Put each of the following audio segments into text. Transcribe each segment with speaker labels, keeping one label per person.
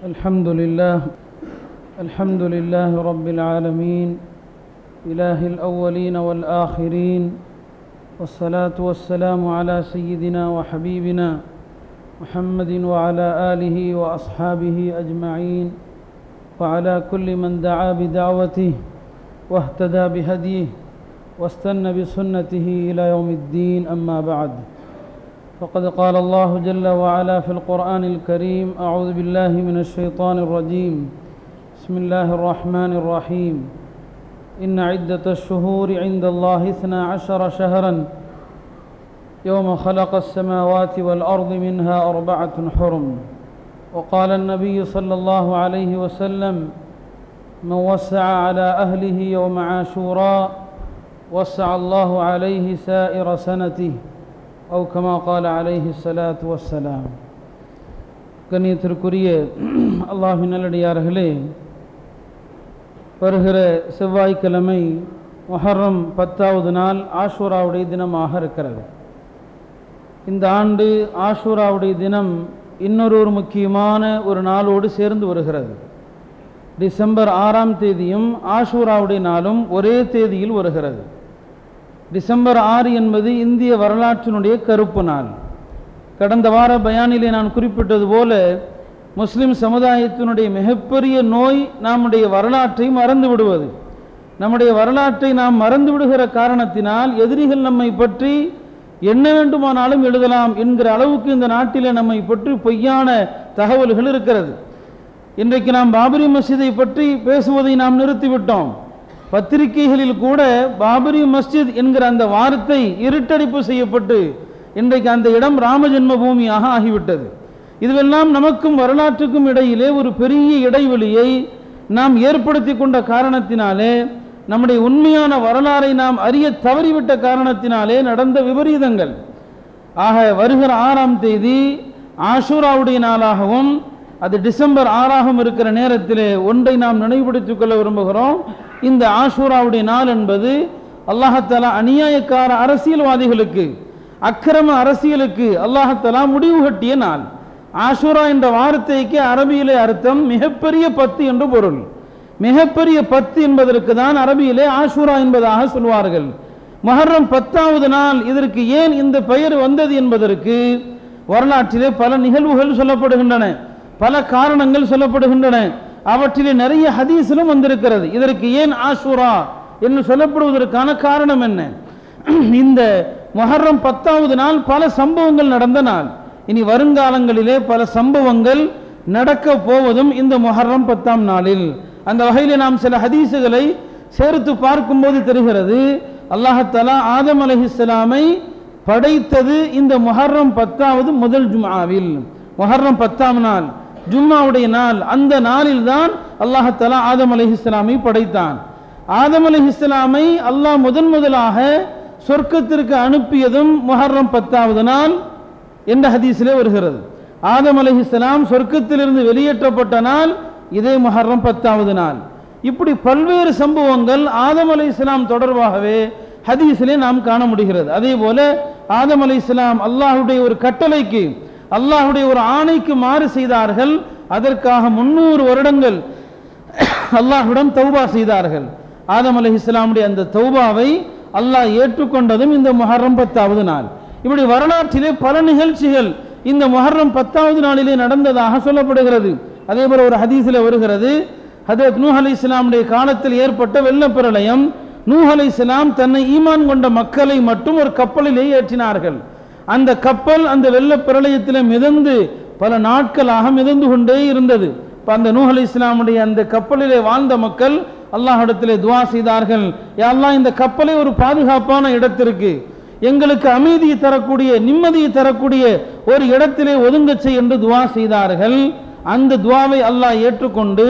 Speaker 1: الحمد لله الحمد لله رب العالمين إله الأولين والآخرين والصلاة والسلام على سيدنا وحبيبنا محمد وعلى آله وأصحابه أجمعين وعلى كل من دعا بدعوته واهتدى بهديه واستنى بسنته إلى يوم الدين أما بعد. فقد قال الله جل وعلا في القرآن الكريم أعوذ بالله من الشيطان الرجيم. بسم الله الرحمن الرحيم. إن عدة الشهور عند الله اثنا عشر شهرا يوم خلق السماوات والأرض منها أربعة حرم. وقال النبي صلى الله عليه وسلم من وسع على أهله يوم عاشوراء وسع الله عليه سائر سنته. أو كما قال عليه الصلاة والسلام கண்ணியத்திற்குரிய அல்லாஹின் நல்லடியார்களே வருகிற செவ்வாய்க்கிழமை மொஹர்ரம் பத்தாவது நாள் ஆஷூராவுடைய தினமாக இருக்கிறது இந்த ஆண்டு ஆஷூராவுடைய தினம் இன்னொரு ஒரு முக்கியமான ஒரு நாளோடு சேர்ந்து வருகிறது டிசம்பர் ஆறாம் தேதியும் ஆஷூராவுடைய நாளும் ஒரே தேதியில் வருகிறது டிசம்பர் ஆறு என்பது இந்திய வரலாற்றினுடைய கருப்பு நாள். கடந்த வார பயானிலே நான் குறிப்பிட்டது போல முஸ்லிம் சமுதாயத்தினுடைய மிகப்பெரிய நோய் நம்முடைய வரலாற்றை மறந்து விடுவது. நம்முடைய வரலாற்றை நாம் மறந்து விடுகிற காரணத்தினால் எதிரிகள் நம்மை பற்றி என்ன வேண்டுமானாலும் எழுதலாம் என்கிற அளவுக்கு இந்த நாட்டில் நம்மை பற்றி பொய்யான தகவல்கள் இருக்கிறது. இன்றைக்கு நாம் பாபரி மஸ்ஜிதை பற்றி பேசுவதை நாம் நிறுத்திவிட்டோம். பத்திரிகைகளில் கூட பாபரி மஸ்ஜித் என்கிற அந்த வார்த்தை இருட்டடிப்பு செய்யப்பட்டு இன்றைக்கு அந்த இடம் ராம பூமியாக ஆகிவிட்டது. இதுவெல்லாம் நமக்கும் வரலாற்றுக்கும் இடையிலே ஒரு பெரிய இடைவெளியை நாம் ஏற்படுத்தி கொண்ட காரணத்தினாலே நம்முடைய உண்மையான வரலாறை நாம் அறிய தவறிவிட்ட காரணத்தினாலே நடந்த விபரீதங்கள். ஆக வருகிற ஆறாம் தேதி ஆஷூராவுடைய நாளாகவும் அது டிசம்பர் ஆறாகவும் இருக்கிற நேரத்திலே ஒன்றை நாம் நினைவுபடுத்திக் கொள்ள விரும்புகிறோம். இந்த ஆஷூராவுடைய நாள் என்பது அல்லாஹத்தாலா அநியாயக்கார அரசியல்வாதிகளுக்கு அக்கிரம அரசியலுக்கு அல்லாஹத்தாலா முடிவு கட்டிய நாள். ஆஷூரா என்ற வார்த்தைக்கு அரபியிலே அர்த்தம் மிகப்பெரிய பத்து என்று பொருள். மிகப்பெரிய பத்து என்பதற்கு தான் அரபியிலே ஆஷூரா என்பதாக சொல்வார்கள். மஹர்ரம் பத்தாவது நாள் இதற்கு ஏன் இந்த பெயர் வந்தது என்பதற்கு வரலாற்றிலே பல நிகழ்வுகள் சொல்லப்படுகின்றன. பல காரணங்கள் சொல்லப்படுகின்றன. அவற்றிலே நிறைய ஹதீஸிலும் வந்திருக்கிறது. இதற்கு ஏன் ஆஷூரா என்று சொல்லப்படுவதற்கான காரணம் என்ன? இந்த மொஹர்ரம் பத்தாவது நாள் பல சம்பவங்கள் நடந்த நாள். இனி வருங்காலங்களிலே பல சம்பவங்கள் நடக்க போவதும் இந்த மொஹர்ரம் பத்தாம் நாளில். அந்த வகையில் நாம் சில ஹதீஸுகளை சேர்த்து பார்க்கும்போது தெரிகிறது. அல்லாஹலா ஆதம் அலஹிஸ்லாமை படைத்தது இந்த மொஹர்ரம் பத்தாவது முதல் ஜுமாவில் மொஹர்ரம் பத்தாம் நாள். ஜும்மாவுடைய நாள் அந்த நாளில் தான் அல்லாஹலா ஆதம் அலஹிஸ்லாமை படைத்தான். ஆதம் அலஹிஸ்லாமை அல்லாஹ் முதன் முதலாக சொர்க்கத்திற்கு அனுப்பியதும் முஹர்ரம் பத்தாவது நாள் என்ற ஹதீஸிலே வருகிறது. ஆதம் அலஹிஸ்லாம் சொர்க்கத்திலிருந்து வெளியேற்றப்பட்ட நாள் இதே மொஹர்ரம் பத்தாவது நாள். இப்படி பல்வேறு சம்பவங்கள் ஆதம் அலி இஸ்லாம் தொடர்பாகவே ஹதீஸிலே நாம் காண முடிகிறது. அதே போல ஆதம் அலி இஸ்லாம் அல்லாஹுடைய ஒரு கட்டளைக்கு அல்லாஹுடைய ஒரு ஆணைக்கு மாறு செய்தார்கள். அதற்காக முன்னூறு வருடங்கள் அல்லாஹுடன் தௌபா செய்தார்கள். ஆதம் அலி இஸ்லாமுடைய அந்த தௌபாவை அல்லாஹ் ஏற்றுக்கொண்டதும் இந்த மொஹர்ரம் பத்தாவது நாள். இப்படி வரலாற்றிலே பல நிகழ்ச்சிகள் இந்த மொஹர்ரம் பத்தாவது நாளிலே நடந்ததாக சொல்லப்படுகிறது. அதே போல ஒரு ஹதீஸில் வருகிறது. ஹதரத் நூஹ் அலி இஸ்லாமுடைய காலத்தில் ஏற்பட்ட வெள்ளப்பிரளயம். நூஹ் அலி இஸ்லாம் தன்னை ஈமான் கொண்ட மக்களை மட்டும் ஒரு கப்பலிலே ஏற்றினார்கள். அந்த கப்பல் அந்த வெள்ள பிரளயத்தில் மிதந்து பல நாட்களாக மிதந்து கொண்டே இருந்தது. இப்போ அந்த நூஹ் அலி இஸ்லாமுடைய அந்த கப்பலிலே வாழ்ந்த மக்கள் அல்லாஹிடத்திலே துவா செய்தார்கள். யாரெல்லாம் இந்த கப்பலை ஒரு பாதுகாப்பான இடத்திற்கு. எங்களுக்கு அமைதியை தரக்கூடிய நிம்மதியை தரக்கூடிய ஒரு இடத்திலே ஒதுங்கச்சை என்று துவா செய்தார்கள். அந்த துவாவை அல்லாஹ் ஏற்றுக்கொண்டு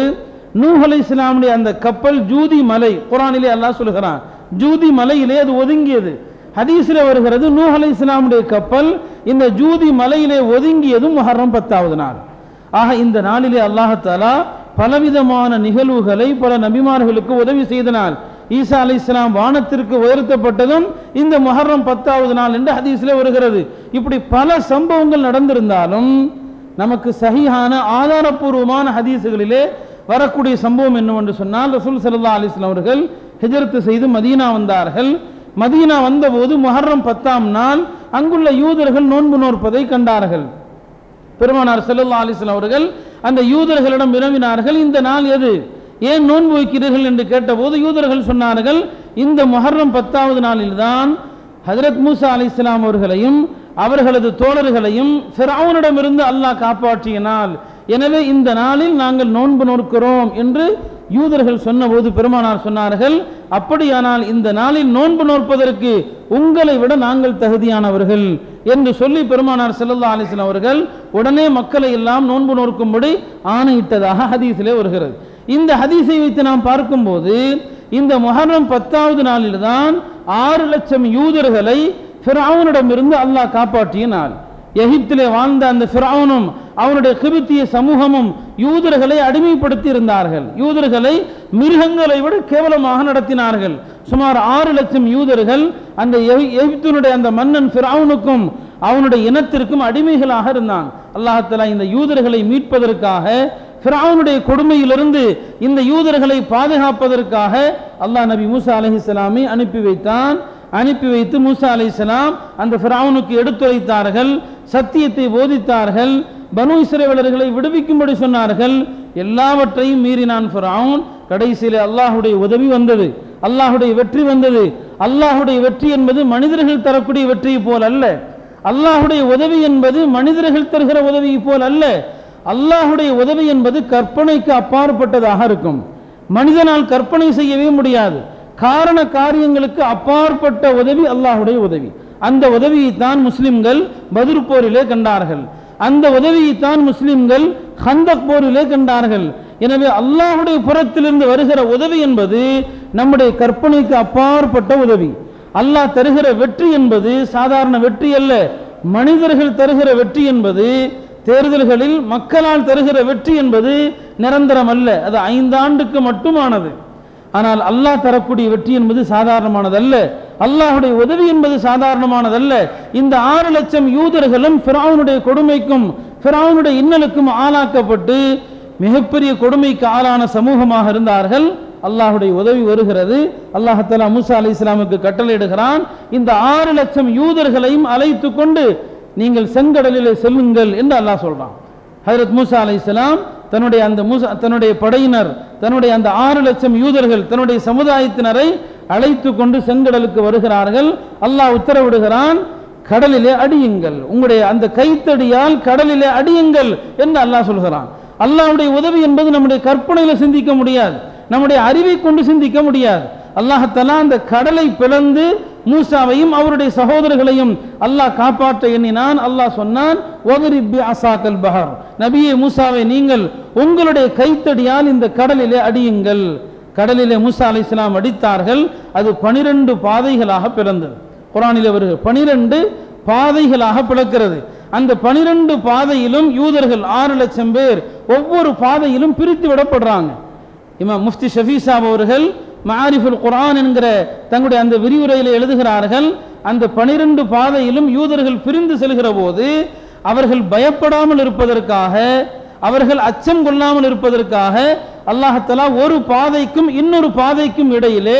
Speaker 1: நூஹ் அலி இஸ்லாமுடைய அந்த கப்பல் ஜூதி மலை குரானிலே அல்லாஹ் சொல்கிறான் ஜூதி மலையிலே அது ஒதுங்கியது. ஹதீஸில் வருகிறது நூஹ் அலி இஸ்லாமுடைய கப்பல் இந்த ஜூதி மலையிலே ஒதுங்கியதும் மொஹர்ரம் பத்தாவது நாள். ஆக இந்த நாளிலே அல்லாஹாலா பலவிதமான நிகழ்வுகளை பல நபிமார்களுக்கு உதவி செய்தனால் ஈசா அலி இஸ்லாம் வானத்திற்கு உயர்த்தப்பட்டதும் இந்த மொஹர்ரம் பத்தாவது நாள் என்று ஹதீஸில் வருகிறது. இப்படி பல சம்பவங்கள் நடந்திருந்தாலும் நமக்கு சகியான ஆதாரப்பூர்வமான ஹதீஸுகளிலே வரக்கூடிய சம்பவம் என்னவென்று சொன்னால் ரசூல் சல்லா அலிஸ்லாம் அவர்கள் ஹிஜரத்து செய்து மதீனா வந்தார்கள். மதீனா வந்தபோது மொஹர்ரம் பத்தாம் நாள் அங்குள்ள யூதர்கள் நோன்பு நோற்பதை கண்டார்கள். பெருமானார் ஸல்லல்லாஹு அலிஸ்லாம் அவர்கள் அந்த யூதர்களிடம் வினவினார்கள் இந்த நாள் எது? ஏன் நோன்பு வைக்கிறீர்கள்? என்று கேட்டபோது யூதர்கள் சொன்னார்கள் இந்த மொஹர்ரம் பத்தாவது நாளில்தான் ஹஜரத் மூசா அலி இஸ்லாம் அவர்களையும் அவர்களது தோழர்களையும் ஃபிரௌனிடமிருந்து அல்லாஹ் காப்பாற்றிய நாள் எனவே இந்த நாளில் நாங்கள் நோன்பு நோக்கிறோம் என்று யூதர்கள் சொன்னபோது பெருமானார் சொன்னார்கள் அப்படியானால் இந்த நாளில் நோன்பு நோற்பதற்கு உங்களை விட நாங்கள் தகுதியானவர்கள் என்று சொல்லி பெருமானார் செல்லல்லா அலைஹி அவர்கள் உடனே மக்களை எல்லாம் நோன்பு நோக்கும்படி ஆணையிட்டதாக ஹதீஸிலே வருகிறது. இந்த ஹதீஸை வைத்து நாம் பார்க்கும்போது இந்த முஹர்ரம் பத்தாவது நாளில்தான் ஆறு லட்சம் யூதர்களை ஃபிரௌனிடமிருந்து அல்லாஹ் காப்பாற்றிய நாள் எகிப்திலே வாழ்ந்த அந்த ஃபிரௌனும் அவனுடைய கிபித்திய சமூகமும் யூதர்களை அடிமைப்படுத்தி இருந்தார்கள் யூதர்களை மிருகங்களை விட கேவலமாக நடத்தினார்கள். சுமார் ஆறு லட்சம் யூதர்கள் அந்த எகிப்தினுடைய அந்த மன்னன் ஃபிரௌனுக்கும் அவனுடைய இனத்திற்கும் அடிமைகளாக இருந்தான். அல்லாஹ் இந்த யூதர்களை மீட்பதற்காக ஃபிரௌனுடைய கொடுமையிலிருந்து இந்த யூதர்களை பாதுகாப்பதற்காக அல்லாஹ் நபி மூசா அலைஹிஸ்ஸலாமை அனுப்பி வைத்தான். அனுப்பி வைத்து மூசா அலைஹிஸ்ஸலாம் அந்த ஃபிராவுனுக்கு எடுத்துரைத்தார்கள் சத்தியத்தை போதித்தார்கள் பனு இஸ்ரேவலர்களை விடுவிக்கும்படி சொன்னார்கள். எல்லாவற்றையும் மீறினான் ஃபிராவுன். கடைசியில் அல்லாஹுடைய உதவி வந்தது. அல்லாஹுடைய வெற்றி வந்தது. அல்லாஹுடைய வெற்றி என்பது மனிதர்கள் தரக்கூடிய வெற்றியை போல் அல்ல. அல்லாஹுடைய உதவி என்பது மனிதர்கள் தருகிற உதவியை போல் அல்ல. அல்லாஹுடைய உதவி என்பது கற்பனைக்கு அப்பாற்பட்டதாக இருக்கும். மனிதனால் கற்பனை செய்யவே முடியாது. காரண காரியங்களுக்கு அப்பாற்பட்ட உதவி அல்லாஹுடைய உதவி. அந்த உதவியைத்தான் முஸ்லிம்கள் பதிர் போரிலே கண்டார்கள். அந்த உதவியைத்தான் முஸ்லிம்கள் ஹந்தக் போரிலே கண்டார்கள். எனவே அல்லாஹுடைய புறத்திலிருந்து வருகிற உதவி என்பது நம்முடைய கற்பனைக்கு அப்பாற்பட்ட உதவி. அல்லாஹ் தருகிற வெற்றி என்பது சாதாரண வெற்றி அல்ல. மனிதர்கள் தருகிற வெற்றி என்பது தேர்தல்களில் மக்களால் தருகிற வெற்றி என்பது நிரந்தரம் அல்ல. அது ஐந்தாண்டுக்கு மட்டுமானது. ஆனால் அல்லாஹ் தரக்கூடிய வெற்றி என்பது சாதாரணமானதல்ல. அல்லாஹுடைய உதவி என்பது சாதாரணமானதல்ல. இந்த ஆறு லட்சம் யூதர்களும் ஃபிரௌனுடைய கொடுமைக்கும் ஃபிரௌனுடைய இன்னலுக்கும் ஆளாக்கப்பட்டு மிகப்பெரிய கொடுமைக்கு ஆளான சமூகமாக இருந்தார்கள். அல்லாஹ்வுடைய உதவி வருகிறது. அல்லாஹ் மூசா அலி இஸ்லாமுக்கு கட்டளையிடுகிறான். இந்த ஆறு லட்சம் யூதர்களையும் அழைத்து கொண்டு நீங்கள் செங்கடலில் செல்லுங்கள் என்று அல்லாஹ் சொல்றான். ஹஜரத் மூசா அலைஹிஸ்ஸலாம் தன்னுடைய அந்த மூசா தன்னுடைய படையினர் தன்னுடைய அந்த ஆறு லட்சம் யூதர்கள் தன்னுடைய சமுதாயத்தினரை அழைத்து கொண்டு செங்கடலுக்கு வருகிறார்கள். அல்லாஹ் உத்தரவிடுகிறான் கடலிலே அடியுங்கள். உங்களுடைய அந்த கைத்தடியால் கடலிலே அடியுங்கள் என்று அல்லாஹ் சொல்கிறான். அல்லாஹுடைய உதவி என்பது நம்முடைய கற்பனையில சிந்திக்க முடியாது. நம்முடைய அறிவை கொண்டு சிந்திக்க முடியாது. அல்லாஹத்தலா அந்த கடலை பிளந்து மூசாவையும் அவருடைய சகோதரர்களையும் அல்லாஹ் காப்பாற்ற எண்ணினான். அல்லாஹ் சொன்னான் அசாக்கல் பஹர். நபியே மூசாவை நீங்கள் உங்களுடைய கைத்தடியால் இந்த கடலிலே அடியுங்கள். கடலிலே மூசா அலி இஸ்லாம் அடித்தார்கள். அது பனிரெண்டு பாதைகளாக பிறந்தது. குரானில் வருகிற பனிரெண்டு பாதைகளாக பிளக்கிறது அந்த பனிரெண்டு பாதையிலும் யூதர்கள் ஆறு லட்சம் பேர் ஒவ்வொரு பாதையிலும் பிரித்து விடப்படுறாங்க. இமாம் முஃப்தி ஷஃபி அவர்கள் மாரிஃபுல் குரான் என்கிற தங்களுடைய அந்த விரிவுரையில் எழுதுகிறார்கள் அந்த பனிரெண்டு பாதையிலும் யூதர்கள் பிரிந்து செல்கிற போது அவர்கள் பயப்படாமல் இருப்பதற்காக அவர்கள் அச்சம் கொள்ளாமல் இருப்பதற்காக அல்லாஹத்தலா ஒரு பாதைக்கும் இன்னொரு பாதைக்கும் இடையிலே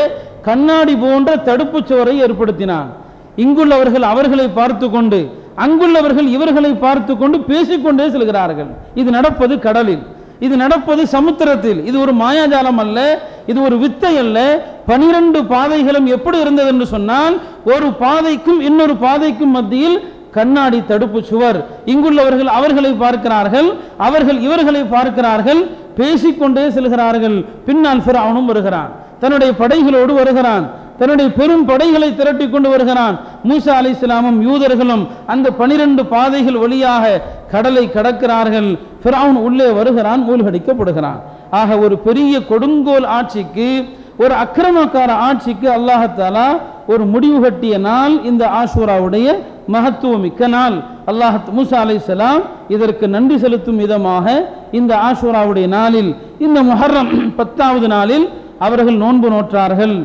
Speaker 1: கண்ணாடி போன்ற தடுப்புச் சுவரை ஏற்படுத்தினான். இங்குள்ளவர்கள் அவர்களை பார்த்து கொண்டு அங்குள்ளவர்கள் இவர்களை பார்த்து கொண்டு பேசிக்கொண்டே செல்கிறார்கள். இது நடப்பது கடலில். இது நடப்பது சமுத்திரத்தில். இது ஒரு மாயாஜாலம் அல்ல இது ஒரு வித்தை அல்ல. பனிரெண்டு பாதைகளும் எப்படி இருந்தது என்று சொன்னால் ஒரு பாதைக்கும் இன்னொரு பாதைக்கும் மத்தியில் கண்ணாடி தடுப்பு சுவர். இங்குள்ளவர்கள் அவர்களை பார்க்கிறார்கள் அவர்கள் இவர்களை பார்க்கிறார்கள் பேசிக்கொண்டே செல்கிறார்கள். பின்னால் அவனும் வருகிறான். தன்னுடைய படைகளோடு வருகிறான். தன்னுடைய பெரும் படைகளை திரட்டி கொண்டு வருகிறான். மூசா அலி இஸ்லாமும் யூதர்களும் அந்த பனிரெண்டு பாதைகள் வழியாக கடலை கடக்கிறார்கள். ஃபிரௌன் உள்ளே வருகிறான் மூழ்கடிக்கப்படுகிறான். ஆக ஒரு பெரிய கொடுங்கோல் ஆட்சிக்கு ஒரு அக்கிரமக்கார ஆட்சிக்கு அல்லாஹத்தாலா ஒரு முடிவு கட்டிய நாள் இந்த ஆஷூராவுடைய மகத்துவமிக்க நாள். அல்லாஹ் மூசா அலைஹிஸ்ஸலாம் இதற்கு நன்றி செலுத்தும் விதமாக இந்த ஆஷூராவுடைய நாளில் இந்த முஹர்ரம் பத்தாவது நாளில் அவர்கள் நோன்பு நோற்றார்கள்.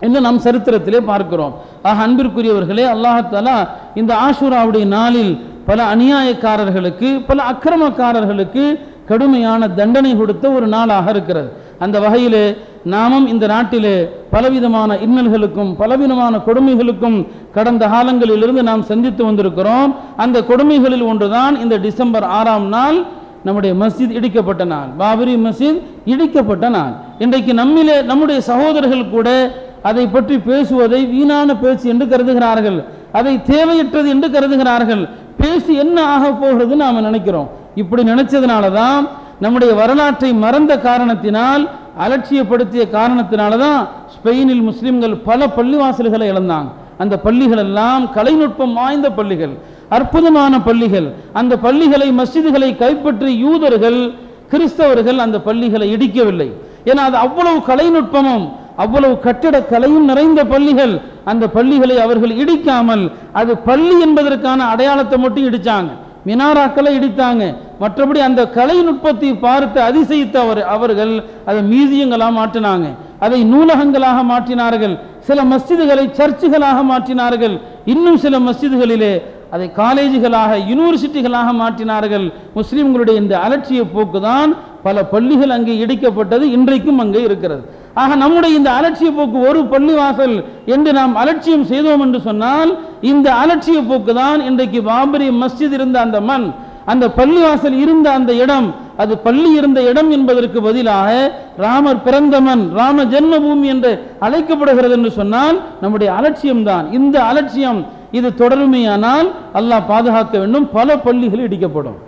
Speaker 1: என்று நாம் சரித்திரத்திலே பார்க்கிறோம். ஆக அன்பிற்குரியவர்களே அல்லாஹாலா இந்த ஆஷுராவுடைய நாளில் பல அநியாயக்காரர்களுக்கு பல அக்கிரமக்காரர்களுக்கு கடுமையான தண்டனை கொடுத்த ஒரு நாளாக இருக்கிறது. அந்த வகையிலே நாமும் இந்த நாட்டிலே பலவிதமான இன்னல்களுக்கும் பலவிதமான கொடுமைகளுக்கும் கடந்த காலங்களிலிருந்து நாம் சந்தித்து வந்திருக்கிறோம். அந்த கொடுமைகளில் ஒன்றுதான் இந்த டிசம்பர் ஆறாம் நாள் நம்முடைய மஸ்ஜித் இடிக்கப்பட்ட நாள். பாபரி மஸ்ஜித் இடிக்கப்பட்ட நாள். இன்றைக்கு நம்மிலே நம்முடைய சகோதரர்கள் கூட அதை பற்றி பேசுவதை வீணான பேச்சு என்று கருதுகிறார்கள். அதை தேவையற்றது என்று கருதுகிறார்கள். பேசி என்ன ஆக போகிறது நாம் நினைக்கிறோம். இப்படி நினைச்சதுனால தான் நம்முடைய வரலாற்றை மறந்த காரணத்தினால் அலட்சியப்படுத்திய காரணத்தினால தான் ஸ்பெயினில் முஸ்லிம்கள் பல பள்ளிவாசல்களை இழந்தாங்க. அந்த பள்ளிகள் எல்லாம் கலைநுட்பம் வாய்ந்த பள்ளிகள் அற்புதமான பள்ளிகள். அந்த பள்ளிகளை மஸ்ஜிதுகளை கைப்பற்றி யூதர்கள் கிறிஸ்தவர்கள் அந்த பள்ளிகளை இடிக்கவில்லை. ஏன்னா அது அவ்வளவு கலைநுட்பமும் அவ்வளவு கட்டிட கலையும் நிறைந்த பள்ளிகள். அந்த பள்ளிகளை அவர்கள் இடிக்காமல் அது பள்ளி என்பதற்கான அடையாளத்தை மட்டும் இடித்தாங்க மினாராக்களை இடித்தாங்க. மற்றபடி அந்த கலை நுட்பத்தை பார்த்து அதிசயித்த அவர் அவர்கள் அதை மியூசியங்களாக மாற்றினாங்க. அதை நூலகங்களாக மாற்றினார்கள். சில மஸ்ஜிதுகளை சர்ச்சுகளாக மாற்றினார்கள். இன்னும் சில மஸ்ஜிதுகளிலே அதை காலேஜுகளாக யூனிவர்சிட்டிகளாக மாற்றினார்கள். முஸ்லிம்களுடைய இந்த அலட்சிய போக்குதான் பல பள்ளிகள் அங்கே இடிக்கப்பட்டது இன்றைக்கும் அங்கே இருக்கிறது. ஆக நம்முடைய இந்த அலட்சிய போக்கு ஒரு பள்ளி வாசல் என்று நாம் அலட்சியம் செய்தோம் என்று சொன்னால் இந்த அலட்சிய போக்கு தான் இன்றைக்கு பாபரி மஸ்ஜித் இருந்த அந்த மண் அந்த பள்ளி வாசல் இருந்த அந்த இடம். அது பள்ளி இருந்த இடம் என்பதற்கு பதிலாக ராமர் பிறந்த மண் ராம ஜென்மபூமி என்று அழைக்கப்படுகிறது என்று சொன்னால் நம்முடைய அலட்சியம்தான். இந்த அலட்சியம் இது தொடருமையானால் அல்லாஹ் பாதுகாக்க வேண்டும். பல பள்ளிகள் இடிக்கப்படும்.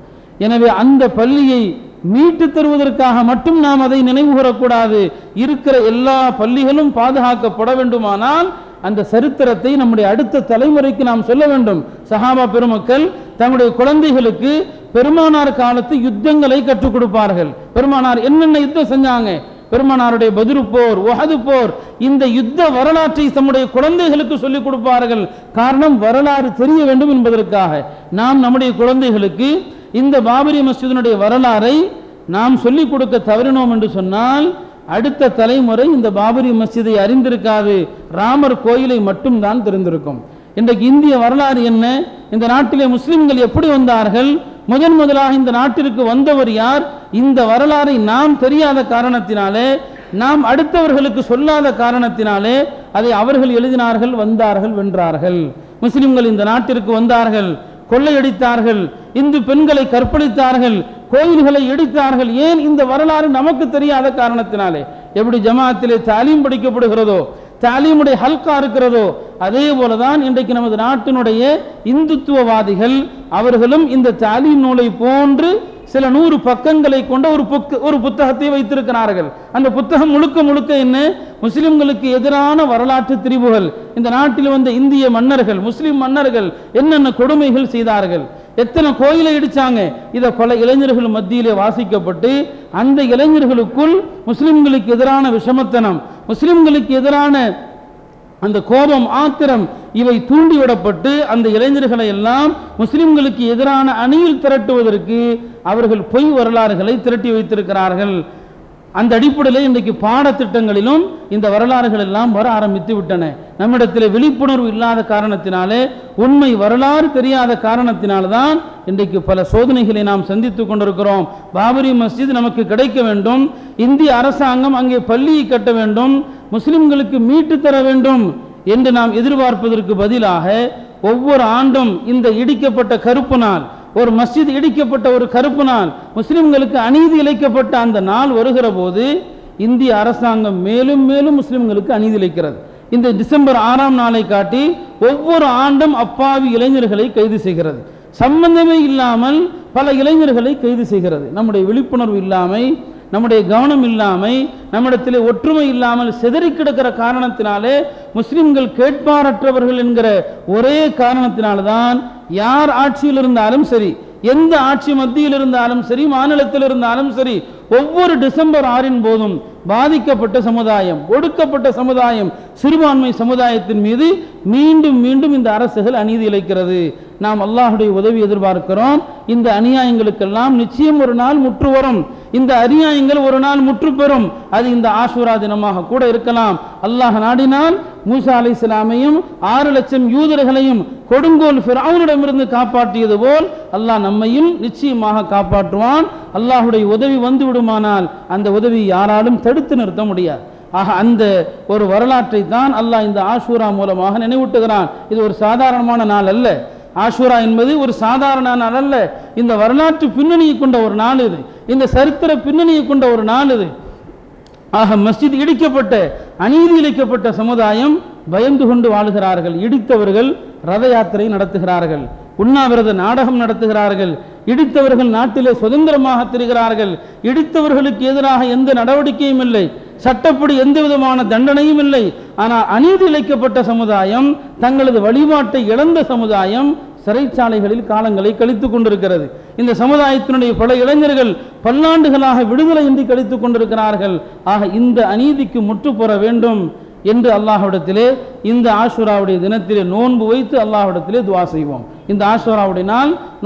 Speaker 1: எனவே அந்த பள்ளியை மீட்டு தருவதற்காக மட்டும் நாம் அதை நினைவு கூறக்கூடாது. இருக்கிற எல்லா பள்ளிகளும் பாதுகாக்கப்பட வேண்டுமானால் அந்த சரித்திரத்தை நம்முடைய அடுத்த தலைமுறைக்கு நாம் சொல்ல வேண்டும். சஹாபா பெருமக்கள் தங்களுடைய குழந்தைகளுக்கு பெருமானார் காலத்து யுத்தங்களை கற்றுக் கொடுப்பார்கள். பெருமானார் என்னென்ன யுத்தம் செஞ்சாங்க? பெருமானாருடைய பதிரு போர் உஹது போர் இந்த யுத்த வரலாற்றை தம்முடைய குழந்தைகளுக்கு சொல்லிக் கொடுப்பார்கள். காரணம் வரலாறு தெரிய வேண்டும் என்பதற்காக. நாம் நம்முடைய குழந்தைகளுக்கு இந்த பாபரி மஸ்ஜிதினுடைய வரலாறை நாம் சொல்லிக் கொடுக்க தவறினோம் என்று சொன்னால் அடுத்த தலைமுறை இந்த பாபரி மஸ்ஜிதை அறிந்திருக்காது. ராமர் கோயிலை மட்டும்தான் தெரிந்திருக்கும். இன்றைக்கு இந்திய வரலாறு என்ன? இந்த நாட்டிலே முஸ்லிம்கள் எப்படி வந்தார்கள்? முதன் முதலாக இந்த நாட்டிற்கு வந்தவர் யார்? இந்த வரலாறை நாம் தெரியாத காரணத்தினாலே நாம் அடுத்தவர்களுக்கு சொல்லாத காரணத்தினாலே அதை அவர்கள் எழுதினார்கள் வந்தார்கள் வென்றார்கள். முஸ்லிம்கள் இந்த நாட்டிற்கு வந்தார்கள் கொள்ளையடித்தார்கள் இந்து பெண்களை கற்பழித்தார்கள் கோயில்களை இடித்தார்கள். ஏன் இந்த வரலாறு நமக்கு தெரியாத காரணத்தினாலே? எப்படி ஜமாத்திலே தாலீம் படிக்கப்படுகிறதோ தாலீமுடைய ஹல்கா இருக்கிறதோ அதே போலதான் இன்றைக்கு நமது நாட்டினுடைய இந்துத்துவவாதிகள் அவர்களும் இந்த தாலீம் நூலை போன்று சில நூறு பக்கங்களை கொண்ட ஒரு புக்கு ஒரு புத்தகத்தை வைத்திருக்கிறார்கள். அந்த புத்தகம் முழுக்க முழுக்க என்ன? முஸ்லிம்களுக்கு எதிரான வரலாற்று திரிவுகள் இந்த நாட்டில் வந்த இந்திய மன்னர்கள் முஸ்லிம் மன்னர்கள் என்னென்ன கொடுமைகள் செய்தார்கள்? எத்தனை கோயிலை இடிச்சாங்க? இதை பல இளைஞர்கள் மத்தியிலே வாசிக்கப்பட்டு அந்த இளைஞர்களுக்குள் முஸ்லிம்களுக்கு எதிரான விஷமத்தனம் முஸ்லிம்களுக்கு எதிரான அந்த கோபம் ஆத்திரம் இவை தூண்டிவிடப்பட்டு அந்த இளைஞர்களை எல்லாம் முஸ்லிம்களுக்கு எதிரான அணியில் திரட்டுவதற்கு அவர்கள் பொய் வரலாறுகளை திரட்டி வைத்திருக்கிறார்கள். அந்த அடிப்படையில் இன்றைக்கு பாடத்திட்டங்களிலும் இந்த வரலாறுகள் எல்லாம் வர ஆரம்பித்து விட்டன. நம்மிடத்தில் விழிப்புணர்வு இல்லாத காரணத்தினாலே உண்மை வரலாறு தெரியாத காரணத்தினால்தான் இன்றைக்கு பல சோதனைகளை நாம் சந்தித்துக் கொண்டிருக்கிறோம். பாபரி மஸ்ஜித் நமக்கு கிடைக்க வேண்டும். இந்திய அரசாங்கம் அங்கே பள்ளியை கட்ட வேண்டும். முஸ்லிம்களுக்கு மீட்டு தர வேண்டும் என்று நாம் எதிர்பார்ப்பதற்கு பதிலாக ஒவ்வொரு ஆண்டும் இந்த இடிக்கப்பட்ட கருப்பு நாள் ஒரு மஸ்ஜித் இடிக்கப்பட்ட ஒரு கருப்பு நாள் முஸ்லிம்களுக்கு அநீதி இழைக்கப்பட்ட அந்த நாள் வருகிற போது இந்திய அரசாங்கம் மேலும் மேலும் முஸ்லிம்களுக்கு அநீதி இழைக்கிறது. இந்த டிசம்பர் ஆறாம் நாளை காட்டி ஒவ்வொரு ஆண்டும் அப்பாவி இளைஞர்களை கைது செய்கிறது. சம்பந்தமே இல்லாமல் பல இளைஞர்களை கைது செய்கிறது. நம்முடைய விழிப்புணர்வு இல்லாமை நம்முடைய கவனம் இல்லாமை நம்மிடத்தில் ஒற்றுமை இல்லாமல் சிதறி கிடக்கிற காரணத்தினாலே முஸ்லிம்கள் கேட்பாரற்றவர்கள் என்கிற ஒரே காரணத்தினால்தான் யார் ஆட்சியில் இருந்தாலும் சரி எந்த ஆட்சி மத்தியில் இருந்தாலும் சரி மாநிலத்தில் இருந்தாலும் சரி ஒவ்வொரு டிசம்பர் ஆறின் போதும் பாதிக்கப்பட்ட சமுதாயம் ஒடுக்கப்பட்ட சமுதாயம் சிறுபான்மை சமுதாயத்தின் மீது மீண்டும் மீண்டும் இந்த அரசுகள் அநீதி இழைக்கிறது. நாம் அல்லாஹுடைய உதவி எதிர்பார்க்கிறோம். இந்த அநியாயங்களுக்கெல்லாம் நிச்சயம் ஒரு நாள் முற்று வரும். இந்த அநியாயங்கள் ஒரு நாள் முற்று பெறும். அது இந்த ஆசூரா தினமாக கூட இருக்கலாம். அல்லாஹ் நாடினால் மூசா அலை இஸ்லாமையும் ஆறு லட்சம் யூதர்களையும் கொடுங்கோல் ஃபிரௌனிடமிருந்து காப்பாற்றியது போல் அல்லாஹ் நம்மையும் நிச்சயமாக காப்பாற்றுவான். அல்லாஹுடைய உதவி வந்து விடுமானால் அந்த உதவி யாராலும் தடுத்து நிறுத்த முடியாது. ஆக அந்த ஒரு வரலாற்றை தான் அல்லாஹ் இந்த ஆஷூரா மூலமாக நினைவூட்டுகிறான். இது ஒரு சாதாரணமான நாள் அல்ல. ஆஷூரா என்பது ஒரு சாதாரண நாள் அல்ல. இந்த வரலாற்று பின்னணியை கொண்ட ஒரு நாள் இது. இந்த சரித்திர பின்னணியை கொண்ட ஒரு நாள் இது. ஆக மஸ்ஜித் இடிக்கப்பட்ட அநீதி இழைக்கப்பட்ட சமுதாயம் பயந்து கொண்டு வாழுகிறார்கள். இடித்தவர்கள் ரத யாத்திரை நடத்துகிறார்கள். உண்ணாவிரத நாடகம் நடத்துகிறார்கள். இடித்தவர்கள் நாட்டிலே சுதந்திரமாக திரிகிறார்கள். இடித்தவர்களுக்கு எதிராக எந்த நடவடிக்கையும் இல்லை. சட்டப்படி எந்த விதமான தண்டனையும் இல்லை. ஆனால் அநீதி இழைக்கப்பட்ட சமுதாயம் தங்களது வழிபாட்டை இழந்த சமுதாயம் சிறைச்சாலைகளில் காலங்களை கழித்துக் கொண்டிருக்கிறது. இந்த சமுதாயத்தினுடைய பல இளைஞர்கள் பல்லாண்டுகளாக விடுதலையின்றி கழித்துக் கொண்டிருக்கிறார்கள். ஆக இந்த அநீதிக்கு முற்றுப்புற வேண்டும் என்று அல்லாஹ்விடத்திலே இந்த ஆஷுராவுடைய தினத்திலே நோன்பு வைத்து அல்லாஹ்விடத்திலே துவா செய்வோம். இந்த ஆஷுராவுடைய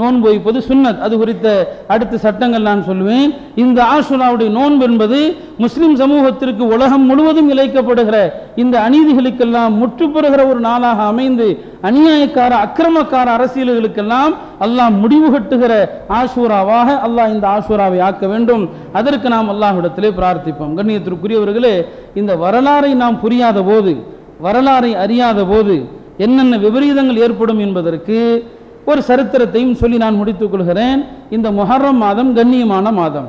Speaker 1: நோன்பு வைப்பது சுன்னத். அது குறித்த அடுத்த சட்டங்கள் நான் சொல்லுவேன். இந்த ஆசுராவுடைய நோன்பு என்பது முஸ்லிம் சமூகத்திற்கு உலகம் முழுவதும் இழைக்கப்படுகிற இந்த அநீதிகளுக்கெல்லாம் முற்றுப்பெறுகிற ஒரு நாளாக அமைந்து அநியாயக்கார அக்கிரமக்கார அரசியல்களுக்கெல்லாம் அல்லாஹ் முடிவு கட்டுகிற ஆஷூராவாக அல்லாஹ் இந்த ஆசூராவை ஆக்க வேண்டும். அதற்கு நாம் அல்லாஹ்விடத்திலே பிரார்த்திப்போம். கண்ணியத்திற்குரியவர்களே இந்த வரலாறை நாம் புரியாத போது வரலாறை அறியாத போது என்னென்ன விபரீதங்கள் ஏற்படும் என்பதற்கு ஒரு சரித்திரத்தையும் சொல்லி நான் முடித்துக் கொள்கிறேன். இந்த மொஹர்ரம் மாதம் கண்ணியமான மாதம்.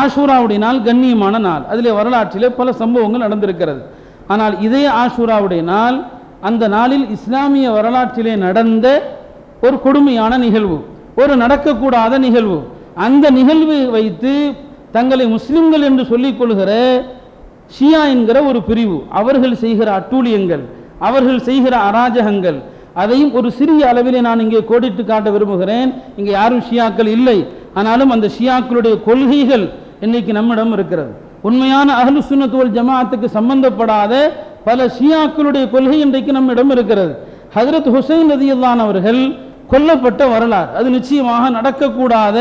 Speaker 1: ஆஷூராவுடைய நாள் கண்ணியமான நாள். அதிலே வரலாற்றிலே பல சம்பவங்கள் நடந்திருக்கிறது. ஆனால் இதே ஆஷூராவுடைய நாள் அந்த நாளில் இஸ்லாமிய வரலாற்றிலே நடந்த ஒரு கொடுமையான நிகழ்வு ஒரு நடக்கக்கூடாத நிகழ்வு. அந்த நிகழ்வு வைத்து தங்களை முஸ்லிம்கள் என்று சொல்லிக் கொள்கிற ஷியா என்கிற ஒரு பிரிவு அவர்கள் செய்கிற அட்டூழியங்கள் அவர்கள் செய்கிற அராஜகங்கள் அதையும் ஒரு சிறிய அளவிலே நான் இங்கே கோடிட்டு காட்ட விரும்புகிறேன். இங்கே யாரும் ஷியாக்கள் இல்லை. ஆனாலும் அந்த ஷியாக்களுடைய கொள்கைகள் இன்னைக்கு நம்மிடம் இருக்கிறது. உண்மையான அகலு சுனத்துவல் ஜமாஅத்துக்கு சம்பந்தப்படாத பல ஷியாக்களுடைய கொள்கை இன்றைக்கு நம்மிடம் இருக்கிறது. ஹசரத் ஹுசைன் ரதியல்லான் அவர்கள் கொல்லப்பட்ட வரலாறு. அது நிச்சயமாக நடக்கக்கூடாத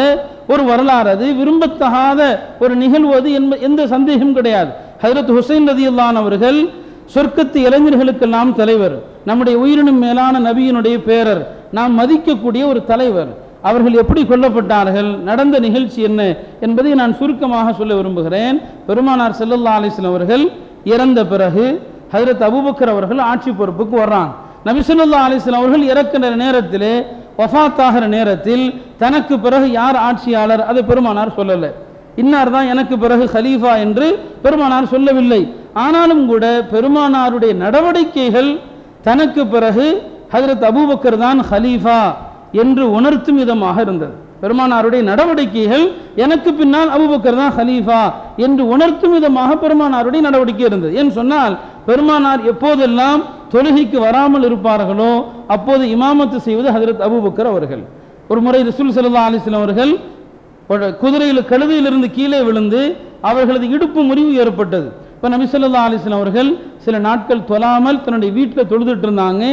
Speaker 1: ஒரு வரலாறு. அது விரும்பத்தகாத ஒரு நிகழ்வு அது என்ப எந்த சந்தேகம் கிடையாது. ஹசரத் ஹுசைன் ரதியல்லான் அவர்கள் சொர்க்கத்து இளைஞர்களுக்கெல்லாம் தலைவர். நம்முடைய உயிரினும் மேலான நபியினுடைய பேரர். நாம் மதிக்கக்கூடிய ஒரு தலைவர். அவர்கள் எப்படி கொல்லப்பட்டார்கள்? நடந்த நிகழ்ச்சி என்ன? என்பதை நான் சுருக்கமாக சொல்ல விரும்புகிறேன். பெருமானார் செல்லல்லா அலிஸ்லாம் அவர்கள் இறந்த பிறகு ஹதரத் அபுபக்கர் அவர்கள் ஆட்சி பொறுப்புக்கு வர்றாங்க. நபிசுல்லா அலிஸ்லாம் அவர்கள் இறக்கிற நேரத்திலே ஒஃபாத்தாகிற நேரத்தில் தனக்கு பிறகு யார் ஆட்சியாளர்? அதை பெருமானார் சொல்லலை. இன்னார் தான் எனக்கு பிறகு ஹலீஃபா என்று பெருமானார் சொல்லவில்லை. ஆனாலும் கூட பெருமானாருடைய நடவடிக்கைகள் தனக்கு பிறகு ஹதரத் அபூபக்கர் தான் ஹலீஃபா என்று உணர்த்தும் விதமாக இருந்தது. பெருமானாருடைய நடவடிக்கைகள் எனக்கு பின்னால் அபுபக்கர் தான் ஹலீஃபா என்று உணர்த்தும் விதமாக பெருமானாருடைய நடவடிக்கை இருந்தது. ஏன் சொன்னால் பெருமானார் எப்போதெல்லாம் தொழுகைக்கு வராமல் இருப்பார்களோ அப்போது இமாமத்து செய்வது ஹஜரத் அபுபக்கர் அவர்கள். ஒரு முறை ரிசுல் சல்லா அலிஸ்லாம் அவர்கள் குதிரையில் கழுதையிலிருந்து கீழே விழுந்து அவர்களது இடுப்பு முறிவு ஏற்பட்டது. இப்போ நபி சொல்லா அலிஸ்லாம் அவர்கள் சில நாட்கள் தொழாமல் தன்னுடைய வீட்டில் தொழுதுட்டு இருந்தாங்க.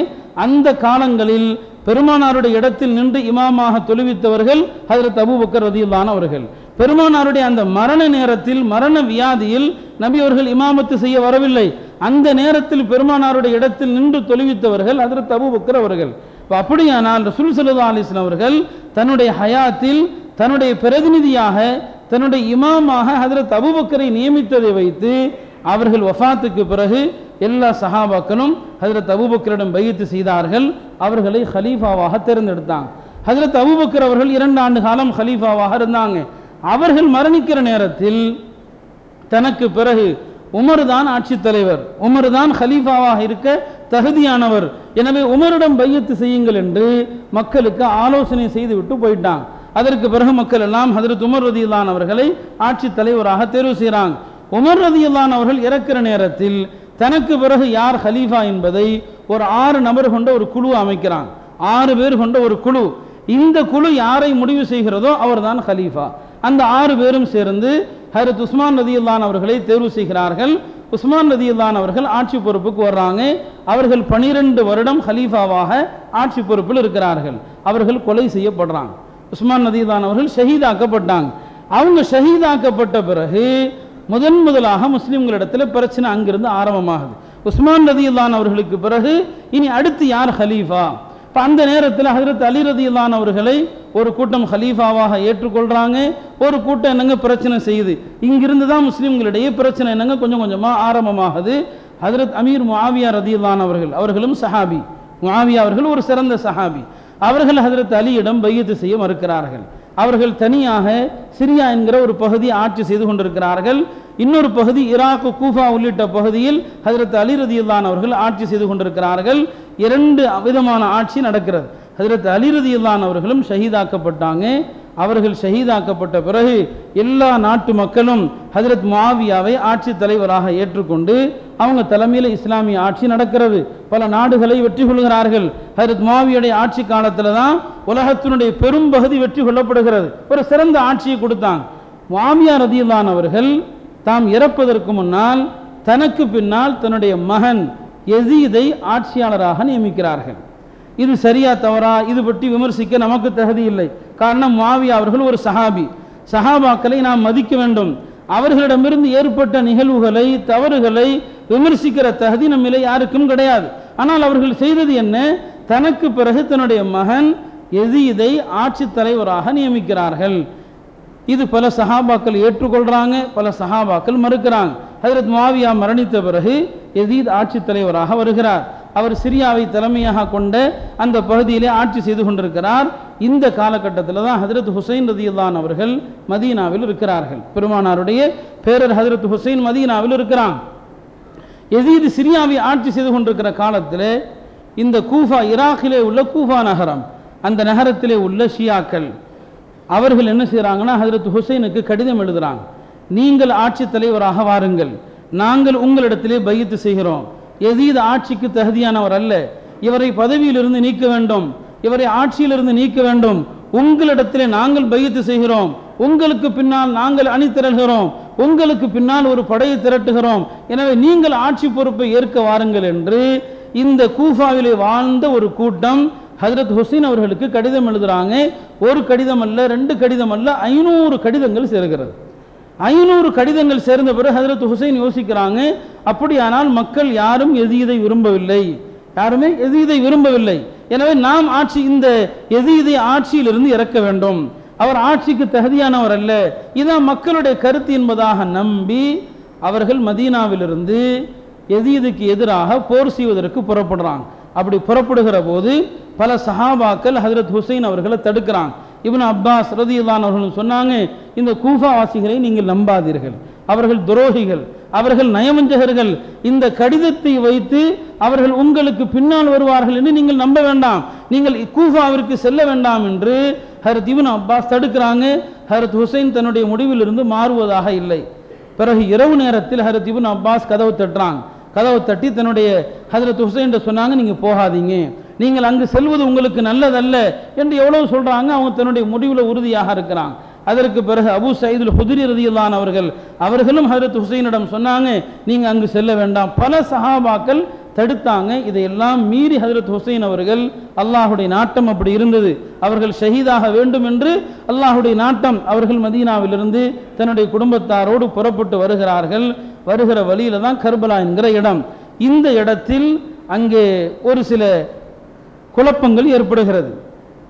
Speaker 1: அந்த காலங்களில் பெருமானாருடைய இடத்தில் நின்று இமாமாக தொழுவித்தவர்கள் அதில் அபூபக்கர் ரதியுல்லான் அவர்கள். பெருமானாருடைய அந்த மரண நேரத்தில் மரண வியாதியில் நபி அவர்கள் இமாமத்து செய்ய வரவில்லை. அந்த நேரத்தில் பெருமானாருடைய இடத்தில் நின்று தொழுவித்தவர்கள் ஹஜரத் அபூபக்கர் அவர்கள். இப்போ அப்படியானால் ரசூல் சல்லா அலிஸ்லாம் அவர்கள் தன்னுடைய ஹயாத்தில் தன்னுடைய பிரதிநிதியாக தன்னுடைய இமாமாக ஹதரத் அபுபக்கரை நியமித்ததை வைத்து அவர்கள் வஃபாத்துக்கு பிறகு எல்லா சஹாபாக்களும் ஹஜரத் அபுபக்கரிடம் பையத்து செய்தார்கள். அவர்களை ஹலீஃபாவாக தேர்ந்தெடுத்தாங்க ஹஜரத் அபுபக்கர் அவர்கள் இரண்டு ஆண்டு காலம் ஹலீஃபாவாக இருந்தாங்க. அவர்கள் மரணிக்கிற நேரத்தில் தனக்கு பிறகு உமர் தான் ஆட்சித் தலைவர். உமர் தான் ஹலீஃபாவாக இருக்க தகுதியானவர். எனவே உமரிடம் பையத்து செய்யுங்கள் என்று மக்களுக்கு ஆலோசனை செய்துவிட்டு போயிட்டாங்க அதற்கு பிறகு மக்கள் எல்லாம் ஹதரத் உமர் ரதியுல்லான் அவர்களை ஆட்சித் தலைவராக தேர்வு செய்கிறாங்க. உமர் ரதியுல்லான் அவர்கள் இறக்கிற நேரத்தில் தனக்கு பிறகு யார் ஹலீஃபா என்பதை ஒரு ஆறு நபர் கொண்ட ஒரு குழு அமைக்கிறான். ஆறு பேர் கொண்ட ஒரு குழு. இந்த குழு யாரை முடிவு செய்கிறதோ அவர்தான் ஹலீஃபா. அந்த ஆறு பேரும் சேர்ந்து ஹரத் உஸ்மான் ரதியுல்லான் அவர்களை தேர்வு செய்கிறார்கள். உஸ்மான் ரதியுல்லான் அவர்கள் ஆட்சி பொறுப்புக்கு வர்றாங்க. அவர்கள் பனிரெண்டு வருடம் ஹலீஃபாவாக ஆட்சி பொறுப்பில் இருக்கிறார்கள். அவர்கள் கொலை செய்யப்படுறாங்க. உஸ்மான் ரதியுல்லான் அவர்கள் ஷஹீதாக்கப்பட்டாங்க. அவங்க ஷஹீதாக்கப்பட்ட பிறகு முதன் முதலாக முஸ்லீம்களிடத்தில் பிரச்சனை அங்கிருந்து ஆரம்பமாகுது. உஸ்மான் ரதி இல்லான் அவர்களுக்கு பிறகு இனி அடுத்து யார் ஹலீஃபா? இப்போ அந்த நேரத்தில் ஹசரத் அலி ரதி இல்லான் அவர்களை ஒரு கூட்டம் ஹலீஃபாவாக ஏற்றுக்கொள்கிறாங்க ஒரு கூட்டம் என்னங்க பிரச்சனை செய்யுது? இங்கிருந்து தான் முஸ்லீம்களிடையே பிரச்சனை என்னங்க கொஞ்சம் கொஞ்சமாக ஆரம்பமாகுது. ஹசரத் அமீர் முஆவியா ரதியுல்லான் அவர்கள் அவர்களும் சஹாபி. முஆவியா அவர்கள் ஒரு சிறந்த சஹாபி. அவர்கள் ஹசரத் அலியிடம் பையத்து செய்ய மறுக்கிறார்கள். அவர்கள் தனியாக சிரியா என்கிற ஒரு பகுதியை ஆட்சி செய்து கொண்டிருக்கிறார்கள். இன்னொரு பகுதி ஈராக் கூஃபா உள்ளிட்ட பகுதியில் ஹஜரத் அலி ரதியுல்லான் அவர்கள் ஆட்சி செய்து கொண்டிருக்கிறார்கள். இரண்டு விதமான ஆட்சி நடக்கிறது. ஹஜரத் அலி ரதியுல்லான் அவர்களும் ஷஹீதாக்கப்பட்டாங்க. அவர்கள் ஷஹீதாக்கப்பட்ட பிறகு எல்லா நாட்டு மக்களும் ஹஜரத் மாவியாவை ஆட்சி தலைவராக ஏற்றுக்கொண்டு அவங்க தலைமையில் இஸ்லாமிய ஆட்சி நடக்கிறது. பல நாடுகளை வெற்றி கொள்கிறார்கள். ஹஜரத் மாவியுடைய ஆட்சி காலத்தில் தான் உலகத்தினுடைய பெரும் பகுதி வெற்றி கொள்ளப்படுகிறது. ஒரு சிறந்த ஆட்சியை கொடுத்தாங்க. மாமியார் ரதியுல்லான் அவர்கள் தாம் இறப்பதற்கு முன்னால் தனக்கு பின்னால் தன்னுடைய மகன் எசீதை ஆட்சியாளராக நியமிக்கிறார்கள். இது சரியா தவறா? இது பற்றி விமர்சிக்க நமக்கு தகுதி இல்லை. காரணம் மாவியா அவர்கள் ஒரு சஹாபி. சஹாபாக்களை நாம் மதிக்க வேண்டும். அவர்களிடமிருந்து ஏற்பட்ட நிகழ்வுகளை தவறுகளை விமர்சிக்கிற தகுதி நம்மிலே யாருக்கும் கிடையாது. ஆனால் அவர்கள் செய்தது என்ன? தனக்கு பிறகு தன்னுடைய மகன் எதீதை ஆட்சி தலைவராக நியமிக்கிறார்கள். இது பல சஹாபாக்கள் ஏற்றுக்கொள்றாங்க பல சஹாபாக்கள் மறுக்கிறாங்க. ஹஜரத் மாவியா மரணித்த பிறகு எதீத் ஆட்சி தலைவராக வருகிறார். அவர் சிரியாவை தலைமையாக கொண்ட அந்த பகுதியிலே ஆட்சி செய்து கொண்டிருக்கிறார். இந்த காலகட்டத்தில் தான் ஹதரத் ஹுசைன் ரதியுல்லான் அவர்கள் மதீனாவில் இருக்கிறார்கள். பெருமானாருடைய பேரர் ஹதரத் ஹுசைன் மதீனாவில் இருக்கிறான். எதீது சிரியாவை ஆட்சி செய்து கொண்டிருக்கிற காலத்தில் இந்த கூஃபா ஈராக்கிலே உள்ள கூஃபா நகரம் அந்த நகரத்திலே உள்ள ஷியாக்கள் அவர்கள் என்ன செய்கிறாங்கன்னா ஹஜரத் ஹுசைனுக்கு கடிதம் எழுதுறாங்க. நீங்கள் ஆட்சி தலைவராக வாருங்கள். நாங்கள் உங்களிடத்திலே பையத்து செய்கிறோம். எதீத் ஆட்சிக்கு தகுதியானவர் அல்ல. இவரை பதவியிலிருந்து நீக்க வேண்டும். இவரை ஆட்சியிலிருந்து நீக்க வேண்டும். உங்களிடத்திலே நாங்கள் பையத்து செய்கிறோம். உங்களுக்கு பின்னால் நாங்கள் அணி திரள்கிறோம். உங்களுக்கு பின்னால் ஒரு படையை திரட்டுகிறோம். எனவே நீங்கள் ஆட்சி பொறுப்பை ஏற்க வாருங்கள் என்று இந்த கூஃபாவிலே வாழ்ந்த ஒரு கூட்டம் ஹஜரத் ஹுசைன் அவர்களுக்கு கடிதம் எழுதுறாங்க. ஒரு கடிதம் அல்ல ரெண்டு கடிதம் அல்ல ஐநூறு கடிதங்கள் சேர்கிறது. ஐநூறு கடிதங்கள் சேர்ந்த பிறகு ஹசரத் ஹுசைன் யோசிக்கிறாங்க அப்படியானால் மக்கள் யாரும் எதீதை விரும்பவில்லை. யாருமே எதீதை விரும்பவில்லை. எனவே நாம் ஆட்சி இந்த எதீதை ஆட்சியிலிருந்து இறக்க வேண்டும். அவர் ஆட்சிக்கு தகுதியானவர் அல்ல. இதான் மக்களுடைய கருத்து என்பதாக நம்பி அவர்கள் மதீனாவிலிருந்து எதீதுக்கு எதிராக போர் செய்வதற்கு புறப்படுறாங்க. அப்படி புறப்படுகிற போது பல சஹாபாக்கள் ஹசரத் ஹுசைன் அவர்களை தடுக்கிறாங்க. இவன் அப்பாஸ் ரதியுல்லான் அவர்களும் சொன்னாங்க இந்த கூஃபாவாசிகளை நீங்கள் நம்பாதீர்கள். அவர்கள் துரோகிகள் அவர்கள் நயவஞ்சகர்கள் இந்த கடிதத்தை வைத்து அவர்கள் உங்களுக்கு பின்னால் வருவார்கள் என்று நீங்கள் நம்ப வேண்டாம். நீங்கள் கூஃபாவிற்கு செல்ல வேண்டாம் என்று ஹரத் இவன் அப்பாஸ் தடுக்கிறாங்க. ஹரத் ஹுசைன் தன்னுடைய முடிவிலிருந்து மாறுவதாக இல்லை. பிறகு இரவு நேரத்தில் ஹரத் இவன் அப்பாஸ் கதவு தட்டுறாங்க. கதவை தட்டி தன்னுடைய ஹசரத் ஹுசைன் சொன்னாங்க நீங்க போகாதீங்க. நீங்கள் அங்கு செல்வது உங்களுக்கு நல்லதல்ல என்று எவ்வளவு சொல்கிறாங்க அவங்க தன்னுடைய முடிவில் உறுதியாக இருக்கிறாங்க. அதற்கு பிறகு அபு சயீதுல் ஹுதிரி ரதியுல்லான் அவர்கள் அவர்களும் ஹஜரத் ஹுசைனிடம் சொன்னாங்க நீங்கள் அங்கு செல்ல வேண்டாம். பல சஹாபாக்கள் தடுத்தாங்க. இதையெல்லாம் மீறி ஹசரத் ஹுசைன் அவர்கள் அல்லாஹுடைய நாட்டம் அப்படி இருந்தது. அவர்கள் ஷஹீதாக வேண்டும் என்று அல்லாஹுடைய நாட்டம் அவர்கள் மதீனாவிலிருந்து தன்னுடைய குடும்பத்தாரோடு புறப்பட்டு வருகிறார்கள். வருகிற வழியில தான் கர்பலா என்கிற இடம். இந்த இடத்தில் அங்கே ஒரு சில குழப்பங்கள் ஏற்படுகிறது.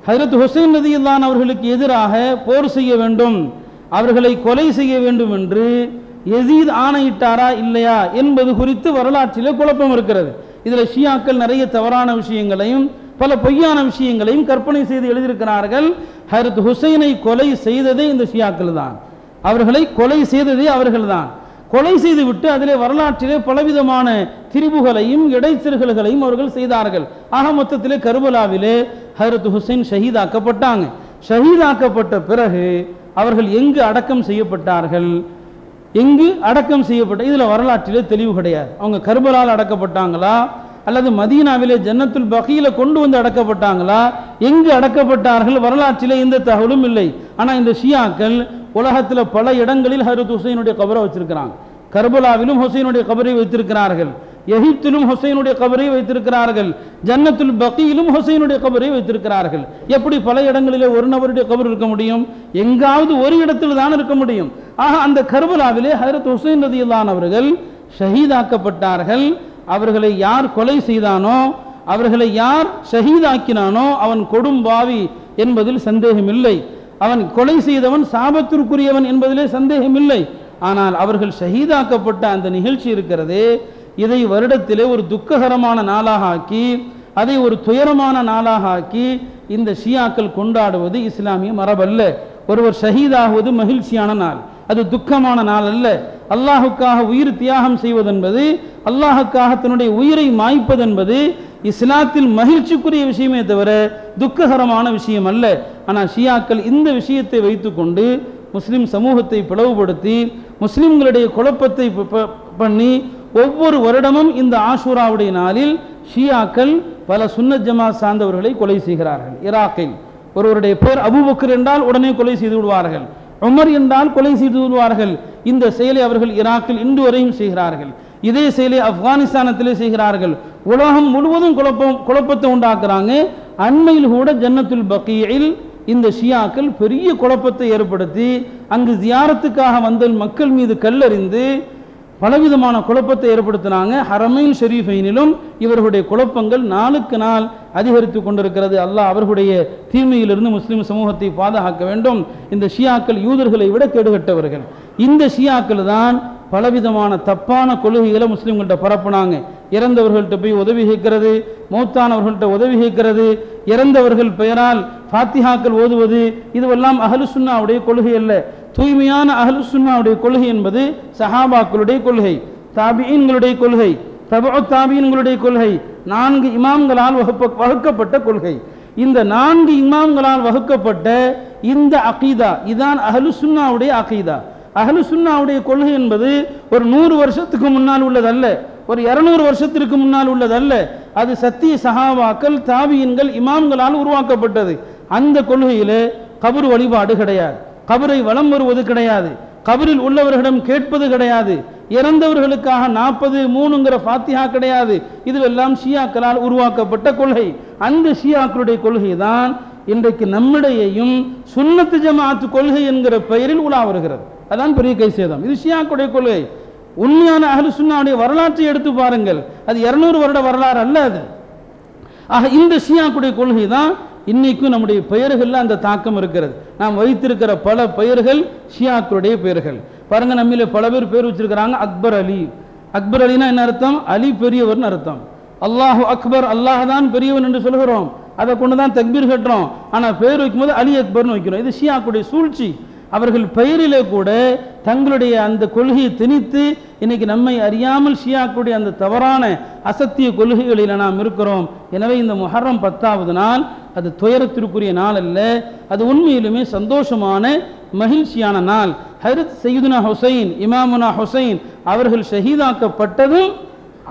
Speaker 1: ஹஜரத் ஹுசைன் ரதியுல்லான் அவர்களுக்கு எதிராக போர் செய்ய வேண்டும். அவர்களை கொலை செய்ய வேண்டும் என்று எசீத் ஆணையிட்டாரா இல்லையா என்பது குறித்து வரலாற்றில் குழப்பம் இருக்கிறது. இதில் ஷியாக்கள் நிறைய தவறான விஷயங்களையும் பல பொய்யான விஷயங்களையும் கற்பனை செய்து எழுதியிருக்கிறார்கள். ஹரத் ஹுசைனை கொலை செய்ததே இந்த ஷியாக்கள் தான். அவர்களை கொலை செய்ததே அவர்கள்தான் கொலை செய்துவிட்டு அதிலே வரலாற்றிலே பலவிதமான திரிபுகளையும் இடைச்சல்களையும் அவர்கள் செய்தார்கள். ஆக மொத்தத்திலே கருபலாவிலே ஹரத் ஹுசைன் ஷஹீதாக்கப்பட்டாங்க. ஷஹீதாக்கப்பட்ட பிறகு அவர்கள் எங்கு அடக்கம் செய்யப்பட்டார்கள்? எங்கு அடக்கம் செய்யப்பட்ட இதில் வரலாற்றிலே தெளிவு கிடையாது. அவங்க கருபலால் அடக்கப்பட்டாங்களா? அல்லது மதீனாவிலே ஜன்னத்துல் பகையில் கொண்டு வந்து அடக்கப்பட்டாங்களா? எங்கு அடக்கப்பட்டார்கள்? வரலாற்றிலே எந்த தகவலும் இல்லை. ஆனால் இந்த ஷியாக்கள் உலகத்துல பல இடங்களில் ஹரத் ஹுசைனுடைய கபரை வச்சிருக்கிறாங்க. கர்பலாவிலும் ஹுசைனுடைய கபரை வைத்திருக்கிறார்கள். எகிப்திலும் ஹுசைனுடைய கபரை வைத்திருக்கிறார்கள். ஜன்னத்துல் பக்கியிலும் ஹுசைனுடைய கபரை வைத்திருக்கிறார்கள். எப்படி பல இடங்களிலே ஒரு நபருடைய கபர் இருக்க முடியும்? எங்காவது ஒரு இடத்தில் தான் இருக்க முடியும். ஆக அந்த கர்பலாவிலே ஹரத் ஹுசைன் ரதியுல்லான் அவர்கள் ஷஹீதாக்கப்பட்டார்கள். அவர்களை யார் கொலை செய்தானோ அவர்களை யார் ஷஹீதாக்கினானோ அவன் கொடும் பாவி என்பதில் சந்தேகமில்லை. அவன் கொலை செய்தவன் சாபத்திற்குரியவன் என்பதிலே சந்தேகமில்லை. ஆனால் அவர்கள் ஷஹீதாக்கப்பட்ட அந்த நிகழ்ச்சி இருக்கிறதே இதை வருடத்திலே ஒரு துக்ககரமான நாளாக ஆக்கி அதை ஒரு துயரமான நாளாக ஆக்கி இந்த ஷியாக்கள் கொண்டாடுவது இஸ்லாமிய மரபல்ல. ஒருவர் ஷஹீதாகுவது மகிழ்ச்சியான நாள். அது துக்கமான நாள் அல்ல. அல்லாஹுக்காக உயிர் தியாகம் செய்வதென்பது அல்லாஹுக்காக தன்னுடைய உயிரை மாய்ப்பது என்பது இஸ்லாத்தில் மகிழ்ச்சிக்குரிய விஷயமே தவிர துக்ககரமான விஷயம் அல்ல. ஆனால் ஷியாக்கள் இந்த விஷயத்தை வைத்துக்கொண்டு முஸ்லீம் சமூகத்தை பிளவுபடுத்தி முஸ்லீம்களுடைய குழப்பத்தை ப- பண்ணி ஒவ்வொரு வருடமும் இந்த ஆஷூராவுடைய நாளில் ஷியாக்கள் பல சுன்னத் ஜமாத் சார்ந்தவர்களை கொலை செய்கிறார்கள். ஈராக்கில் ஒருவருடைய பேர் அபுபக்கர் என்றால் உடனே கொலை செய்து விடுவார்கள். உமர் என்றால் கொலை செய்து வருவார்கள் இந்த செயலை அவர்கள் ஈராக்கில் இன்று வரையும் செய்கிறார்கள். இதே செயலை ஆப்கானிஸ்தானத்திலே செய்கிறார்கள். உலகம் முழுவதும் குழப்பம் குழப்பத்தை உண்டாக்குறாங்க. அண்மையில் கூட ஜன்னத்துல் பக்கியில் இந்த ஷியாக்கள் பெரிய குழப்பத்தை ஏற்படுத்தி அங்கு ஜியாரத்துக்காக வந்த மக்கள் மீது கல்லறிந்து பலவிதமான குழப்பத்தை ஏற்படுத்தினாங்க. ஹரமைன் ஷெரீஃபைனிலும் இவர்களுடைய குழப்பங்கள் நாளுக்கு நாள் அதிகரித்து கொண்டிருக்கிறது. அல்லாஹ் அவர்களுடைய தீமையிலிருந்து முஸ்லீம் சமூகத்தை பாதுகாக்க வேண்டும். இந்த ஷியாக்கள் யூதர்களை விட கேடுகட்டவர்கள். இந்த ஷியாக்கள் தான் பலவிதமான தப்பான கொள்கைகளை முஸ்லீம்கள்ட்ட பரப்புனாங்க. இறந்தவர்கள்ட்ட போய் உதவி கேட்கிறது மௌத்தானவர்கள்ட்ட உதவி கேட்கிறது. இறந்தவர்கள் பெயரால் ஃபாத்திஹாக்கள் ஓதுவது இதுவெல்லாம் அஹலு சுன்னாவுடைய கொள்கை அல்ல. தூய்மையான அஹலு சுன்னாவுடைய கொள்கை என்பது சஹாபாக்களுடைய கொள்கை தாபியன்களுடைய கொள்கை தபோ தாபியன்களுடைய கொள்கை நான்கு இமாம்களால் வகுப்ப வகுக்கப்பட்ட கொள்கை. இந்த நான்கு இமாம்களால் வகுக்கப்பட்ட இந்த அகீதா இதான் அஹலு சுன்னாவுடைய அகீதா. அகலு சுன்னாவுடைய கொள்கை என்பது ஒரு நூறு வருஷத்துக்கு முன்னால் உள்ளதல்ல ஒரு இருநூறு வருஷத்திற்கு முன்னால் உள்ளதல்ல. அது சத்திய சஹாபாக்கள் தாபியன்கள் இமாம்களால் உருவாக்கப்பட்டது. அந்த கொள்கையில் கபர் வழிபாடு கிடையாது. கபரை வலம் வருவது கிடையாது. கபரில் உள்ளவர்களிடம் கேட்பது கிடையாது. இறந்தவர்களுக்காக நாற்பது மூணுங்கிற ஃபாத்திஹா கிடையாது. இதுவெல்லாம் ஷியாக்களால் உருவாக்கப்பட்ட கொள்கை. அந்த ஷியாக்களுடைய கொள்கை தான் இன்றைக்கு நம்மிடையையும் சுன்னத்து ஜமாத்து கொள்கை என்கிற பெயரில் உலா வருகிறது. அதான் பெரிய கை சேதம் இது ஷியாக்குடைய கொள்கை. உண்மையான அகலு சுன்னாவுடைய வரலாற்றை எடுத்து பாருங்கள். அது இருநூறு வருட வரலாறு அல்ல அது. ஆக இந்த ஷியாக்குடைய கொள்கை தான் இன்னைக்கும் நம்முடைய பெயர்களில் அந்த தாக்கம் இருக்கிறது. நாம் வைத்திருக்கிற பல பெயர்கள் ஷியாக்களுடைய பெயர்கள். பாருங்க நம்மில பல பேர் பேர் வச்சிருக்கிறாங்க அக்பர் அலி. அக்பர் அலினா என்ன அர்த்தம்? அலி பெரியவர்னு அர்த்தம். அல்லாஹு அக்பர் அல்லாஹ் தான் பெரியவன் என்று சொல்கிறோம். அதை கொண்டு தான் தக்பீர் கட்டுறோம். ஆனால் பெயர் வைக்கும்போது அலி அக்பர்னு வைக்கிறோம். இது ஷியாக்குடைய சூழ்ச்சி. அவர்கள் பெயரிலே கூட தங்களுடைய அந்த கொள்கையை திணித்து இன்னைக்கு நம்மை அறியாமல் ஷியாக்குடைய அந்த தவறான அசத்திய கொள்கைகளில் நாம் இருக்கிறோம். எனவே இந்த முஹர்ரம் பத்தாவது நாள் அது துயரத்திற்குரிய நாள் அல்ல. அது உண்மையிலுமே சந்தோஷமான மகிழ்ச்சியான நாள். ஹரித் சையுதுனா ஹுசைன் இமாமுனா ஹுசைன் அவர்கள் ஷஹீதாக்கப்பட்டதும்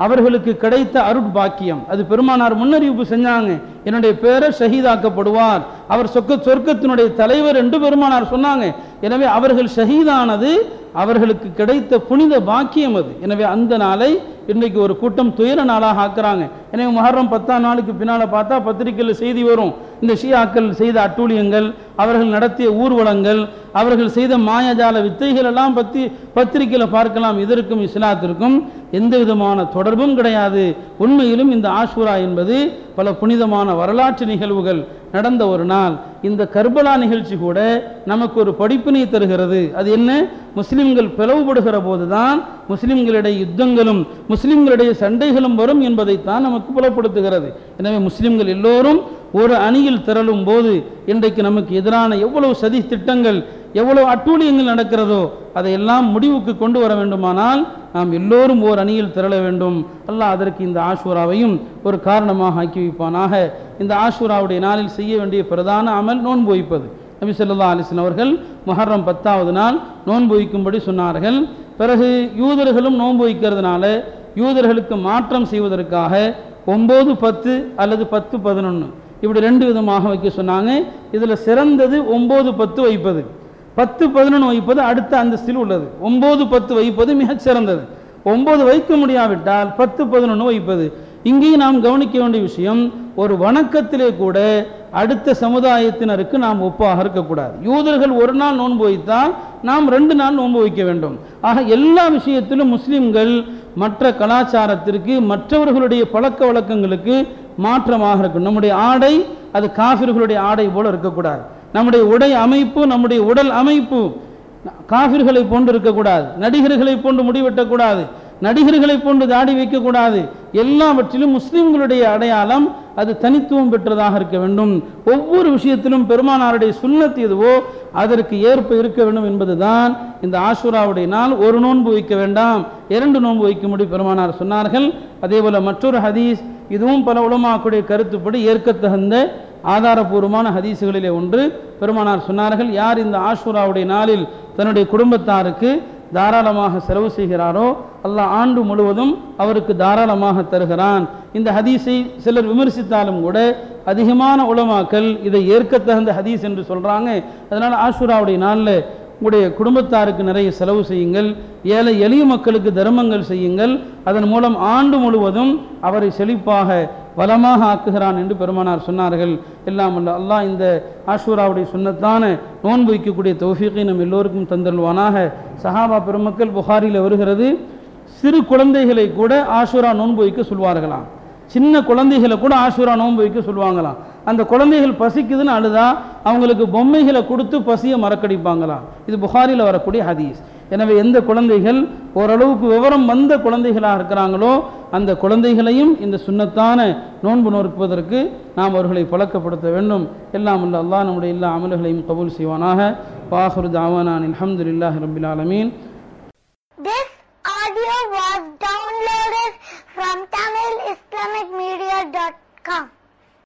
Speaker 1: அவர்களுக்கு கிடைத்த அருட்பாக்கியம் அது பெருமானார் முன்னறிவிப்பு செஞ்சாங்க. என்னுடைய பேரை ஷஹீதாக்கப்படுவார். அவர் சொக்க சொர்க்கத்தினுடைய தலைவர் என்று பெருமானார் சொன்னாங்க. எனவே அவர்கள் ஷஹீதானது அவர்களுக்கு கிடைத்த புனித பாக்கியம் அது. எனவே அந்த நாளை இன்றைக்கு ஒரு கூட்டம் துயர நாளாக ஆக்குறாங்க. எனவே மஹர்ரம் பத்தாம் நாளுக்கு பின்னால் பார்த்தா பத்திரிகையில் செய்தி வரும். இந்த ஷியாக்கள் செய்த அட்டூழியங்கள் அவர்கள் நடத்திய ஊர்வலங்கள் அவர்கள் செய்த மாயாஜால வித்தைகள் எல்லாம் பற்றி பத்திரிகையில் பார்க்கலாம். இதற்கும் இஸ்லாத்திற்கும் எந்த விதமான தொடர்பும் கிடையாது. உண்மையிலும் இந்த ஆஷூரா என்பது பல புனிதமான வரலாற்று நிகழ்வுகள். நடந்த ஒரு நாள். இந்த கர்பலா நிகழ்ச்சி கூட நமக்கு ஒரு படிப்பினை தருகிறது. அது என்ன? முஸ்லிம்கள் பிளவுபடுகிற போதுதான் முஸ்லிம்களிடையே யுத்தங்களும் முஸ்லிம்களுடைய சண்டைகளும் வரும் என்பதைத்தான் நமக்கு புலப்படுத்துகிறது. எனவே முஸ்லிம்கள் எல்லோரும் ஒரு அணியில் திரளும் போது இன்றைக்கு நமக்கு எதிரான எவ்வளவு சதி திட்டங்கள் எவ்வளவு அட்டூழியங்கள் நடக்கிறதோ அதையெல்லாம் முடிவுக்கு கொண்டு வர வேண்டுமானால் நாம் எல்லோரும் ஓர் அணியில் திரள வேண்டும். அல்லாஹ் அதற்கு இந்த ஆஷூராவையும் ஒரு காரணமாக ஆக்கி வைப்பானாக. இந்த ஆஷூராவுடைய நாளில் செய்ய வேண்டிய பிரதான அமல் நோன்பு வைப்பது. நபி சொல்லா அலிஸ்லாம் அவர்கள் மொஹர்ரம் பத்தாவது நாள் நோன்பு வைக்கும்படி சொன்னார்கள். பிறகு யூதர்களும் நோன்பு வைக்கிறதுனால யூதர்களுக்கு மாற்றம் செய்வதற்காக ஒம்பது பத்து அல்லது பத்து பதினொன்று இப்படி ரெண்டு விதமாக வைக்க சொன்னாங்க. இதில் சிறந்தது ஒம்பது பத்து வைப்பது. பத்து பதினொன்று வைப்பது அடுத்த அந்தஸ்தில் உள்ளது. ஒம்பது பத்து வைப்பது மிகச் சிறந்தது. ஒம்பது வைக்க முடியாவிட்டால் பத்து பதினொன்று வைப்பது. இங்கேயும் நாம் கவனிக்க வேண்டிய விஷயம் ஒரு வணக்கத்திலே கூட அடுத்த சமுதாயத்தினருக்கு நாம் ஒப்பாக இருக்கக்கூடாது. யூதர்கள் ஒரு நாள் நோன்பு வைத்தால் நாம் ரெண்டு நாள் நோன்பு வைக்க வேண்டும். ஆக எல்லா விஷயத்திலும் முஸ்லிம்கள் மற்ற கலாச்சாரத்திற்கு மற்றவர்களுடைய பழக்க வழக்கங்களுக்கு மாற்றமாக இருக்கும் நம்முடைய ஆடை அது காஃபிர்களுடைய ஆடை போல இருக்கக்கூடாது. நம்முடைய உடை அமைப்பு நம்முடைய உடல் அமைப்பு. காவிர்களை போன்று இருக்கக்கூடாது. நடிகர்களை போன்று முடிவெட்டக்கூடாது. நடிகர்களை போன்று தாடி வைக்கக்கூடாது. எல்லாவற்றிலும் முஸ்லிம்களுடைய அடையாளம் அது தனித்துவம் பெற்றதாக இருக்க வேண்டும். ஒவ்வொரு விஷயத்திலும் பெருமானாருடைய சுண்ணத்து எதுவோ அதற்கு ஏற்ப இருக்க வேண்டும் என்பதுதான் இந்த ஆசுராவுடைய நாள். ஒரு நோன்பு வைக்க வேண்டாம். இரண்டு நோன்பு வைக்கும்படி பெருமானார் சொன்னார்கள். அதே போல மற்றொரு ஹதீஸ் இதுவும் பல உலமாக்குடைய கருத்துப்படி ஏற்கத்தகுந்த ஆதாரபூர்வமான ஹதீஸுகளிலே ஒன்று. பெருமானார் சொன்னார்கள் யார் இந்த ஆஷுராவுடைய நாளில் தன்னுடைய குடும்பத்தாருக்கு தாராளமாக செலவு செய்கிறாரோ அல்லாஹ் ஆண்டு முழுவதும் அவருக்கு தாராளமாக தருகிறான். இந்த ஹதீஸை சிலர் விமர்சித்தாலும் கூட அதிகமான உலமாக்கல் இதை ஏற்கத்தகுந்த ஹதீஸ் என்று சொல்கிறாங்க அதனால் ஆஷுராவுடைய நாளில் உங்களுடைய குடும்பத்தாருக்கு நிறைய செலவு செய்யுங்கள் ஏழை எளிய மக்களுக்கு தர்மங்கள் செய்யுங்கள். அதன் மூலம் ஆண்டு முழுவதும் அவரை செழிப்பாக வளமாக ஆக்குகிறான் என்று பெருமானார் சொன்னார்கள். எல்லாம் அல்ல அல்லாஹ் இந்த ஆஷூராவுடைய சுண்ணத்தான நோன்பு வைக்கக்கூடிய தௌஃபீக்கை நம் எல்லோருக்கும் தந்தல்வானாக சஹாபா பெருமக்கள் புகாரில் வருகிறது. சிறு குழந்தைகளை கூட ஆஷூரா நோன்பு வைக்க சொல்வார்களாம். சின்ன குழந்தைகளை கூட ஆஷூரா நோன்பு வைக்க சொல்லுவாங்களாம் அந்த குழந்தைகள் பசிக்குதுன்னு அழுதா அவங்களுக்கு பொம்மைகளை கொடுத்து பசியை மறக்கடிப்பாங்களாம். இது புகாரில் வரக்கூடிய ஹதீஸ். எனவே எந்த குழந்தைகள் ஓரளவுக்கு விவரம் வந்த குழந்தைகளாக இருக்கிறாங்களோ அந்த குழந்தைகளையும் இந்த சுண்ணத்தான நோன்பு நோற்பதற்கு நாம் அவர்களை பழக்கப்படுத்த வேண்டும். எல்லாம் உள்ள அல்லா நம்முடைய எல்லா அமல்களையும் கபூல் செய்வானாக. பாஹரு தாவானான் அலமது இல்லாஹ் ரபில் ஆலமீன் from TamilIslamicMedia.com.